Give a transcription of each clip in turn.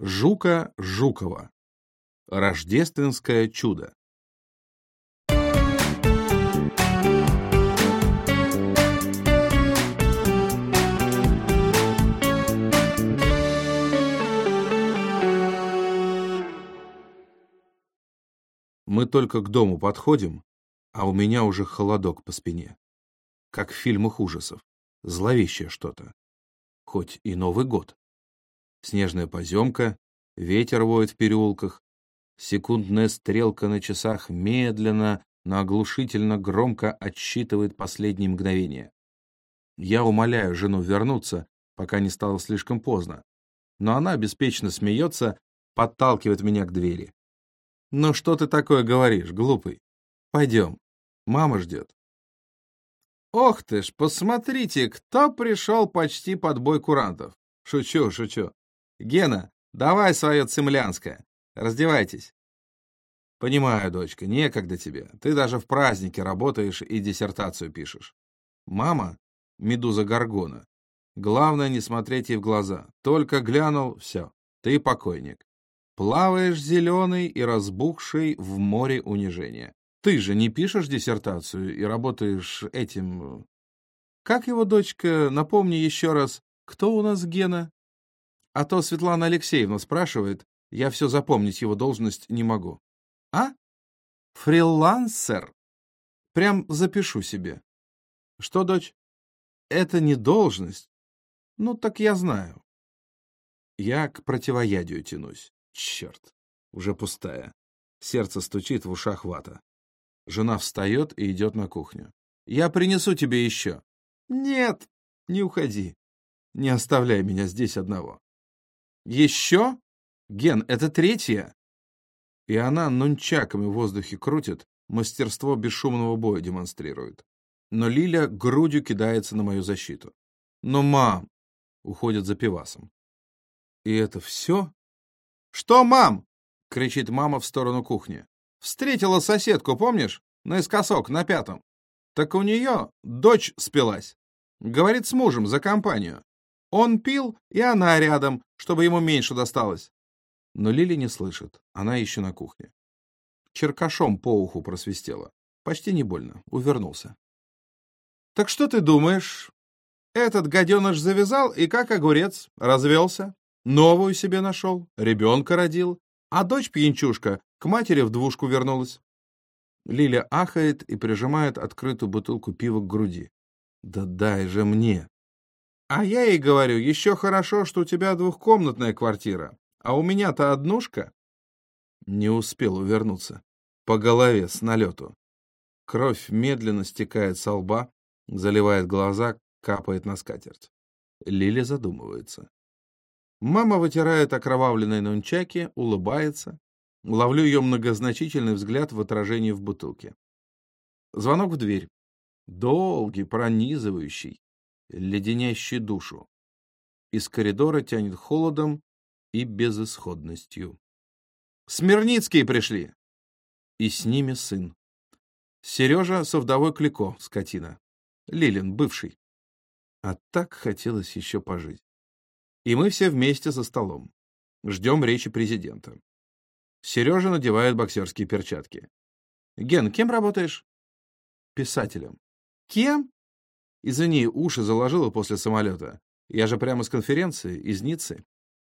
Жука Жукова. Рождественское чудо. Мы только к дому подходим, а у меня уже холодок по спине. Как в фильмах ужасов. Зловещее что-то. Хоть и Новый год. Снежная поземка, ветер воет в переулках, секундная стрелка на часах медленно, но оглушительно громко отсчитывает последние мгновения. Я умоляю жену вернуться, пока не стало слишком поздно. Но она беспечно смеется, подталкивает меня к двери. «Ну что ты такое говоришь, глупый? Пойдем, мама ждет». «Ох ты ж, посмотрите, кто пришел почти под бой курантов!» «Шучу, шучу. Гена, давай свое цемлянское. Раздевайтесь». «Понимаю, дочка, некогда тебе. Ты даже в празднике работаешь и диссертацию пишешь. Мама — медуза Гаргона. Главное не смотреть ей в глаза. Только глянул — все, ты покойник. Плаваешь зеленый и разбухший в море унижения. Ты же не пишешь диссертацию и работаешь этим... Как его дочка, напомни еще раз, кто у нас Гена? А то Светлана Алексеевна спрашивает, я все запомнить его должность не могу. А? Фрилансер? Прям запишу себе. Что, дочь? Это не должность. Ну, так я знаю. Я к противоядию тянусь. Черт, уже пустая. Сердце стучит, в ушах вата. Жена встает и идет на кухню. «Я принесу тебе еще». «Нет, не уходи. Не оставляй меня здесь одного». «Еще? Ген, это третья?» И она нунчаками в воздухе крутит, мастерство бесшумного боя демонстрирует. Но Лиля грудью кидается на мою защиту. «Но, мам!» — уходит за пивасом. «И это все?» «Что, мам?» — кричит мама в сторону кухни. «Встретила соседку, помнишь? Наискосок, на пятом. Так у нее дочь спилась. Говорит с мужем за компанию. Он пил, и она рядом, чтобы ему меньше досталось. Но Лили не слышит, она еще на кухне. Черкашом по уху просвистела. Почти не больно, увернулся. «Так что ты думаешь? Этот гаденыш завязал и как огурец, развелся, новую себе нашел, ребенка родил, а дочь пьянчушка к матери в двушку вернулась». Лиля ахает и прижимает открытую бутылку пива к груди. «Да дай же мне!» А я ей говорю, еще хорошо, что у тебя двухкомнатная квартира, а у меня-то однушка. Не успел увернуться. По голове с налету. Кровь медленно стекает со лба, заливает глаза, капает на скатерть. Лиля задумывается. Мама вытирает окровавленные нунчаки, улыбается. Ловлю ее многозначительный взгляд в отражении в бутылке. Звонок в дверь. Долгий, пронизывающий леденящий душу. Из коридора тянет холодом и безысходностью. «Смирницкие пришли!» И с ними сын. Сережа со вдовой Клико, скотина. Лилин, бывший. А так хотелось еще пожить. И мы все вместе за столом. Ждем речи президента. Сережа надевает боксерские перчатки. «Ген, кем работаешь?» «Писателем». «Кем?» Извини, уши заложило после самолета. Я же прямо с конференции, из Ниццы.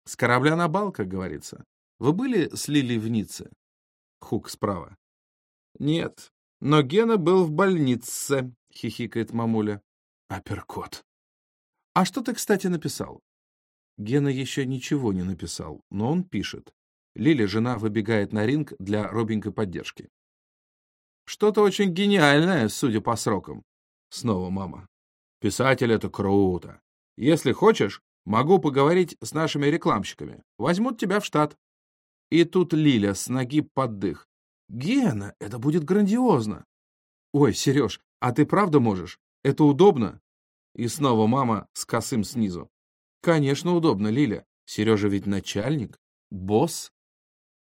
С корабля на бал, как говорится. Вы были с Лили в Ницце? Хук справа. Нет, но Гена был в больнице, хихикает мамуля. Апперкот. А что ты, кстати, написал? Гена еще ничего не написал, но он пишет. Лили, жена, выбегает на ринг для робенькой поддержки. Что-то очень гениальное, судя по срокам. Снова мама. Писатель — это круто. Если хочешь, могу поговорить с нашими рекламщиками. Возьмут тебя в штат. И тут Лиля с ноги под дых. Гена, это будет грандиозно. Ой, Сереж, а ты правда можешь? Это удобно? И снова мама с косым снизу. Конечно, удобно, Лиля. Сережа ведь начальник, босс.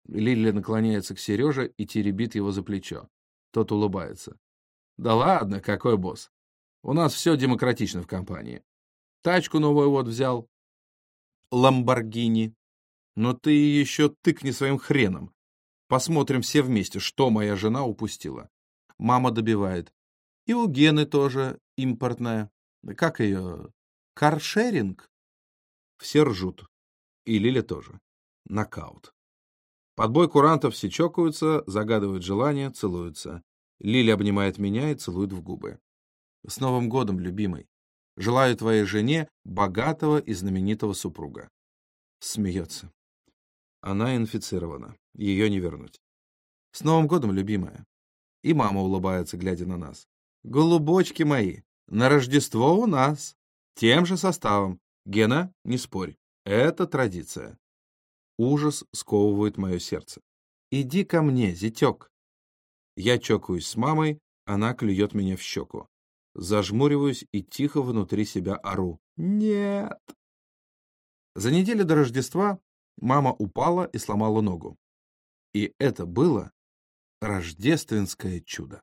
Лиля наклоняется к Сереже и теребит его за плечо. Тот улыбается. Да ладно, какой босс? У нас все демократично в компании. Тачку новую вот взял. Ламборгини. Но ты еще тыкни своим хреном. Посмотрим все вместе, что моя жена упустила. Мама добивает. И у Гены тоже импортная. Как ее? Каршеринг? Все ржут. И Лиля тоже. Нокаут. Под бой курантов все чокаются, загадывают желание, целуются. Лиля обнимает меня и целует в губы. С Новым годом, любимый! Желаю твоей жене богатого и знаменитого супруга. Смеется. Она инфицирована. Ее не вернуть. С Новым годом, любимая! И мама улыбается, глядя на нас. Голубочки мои, на Рождество у нас. Тем же составом. Гена, не спорь. Это традиция. Ужас сковывает мое сердце. «Иди ко мне, зятек!» Я чокаюсь с мамой, она клюет меня в щеку. Зажмуриваюсь и тихо внутри себя ору. «Нет!» За неделю до Рождества мама упала и сломала ногу. И это было рождественское чудо.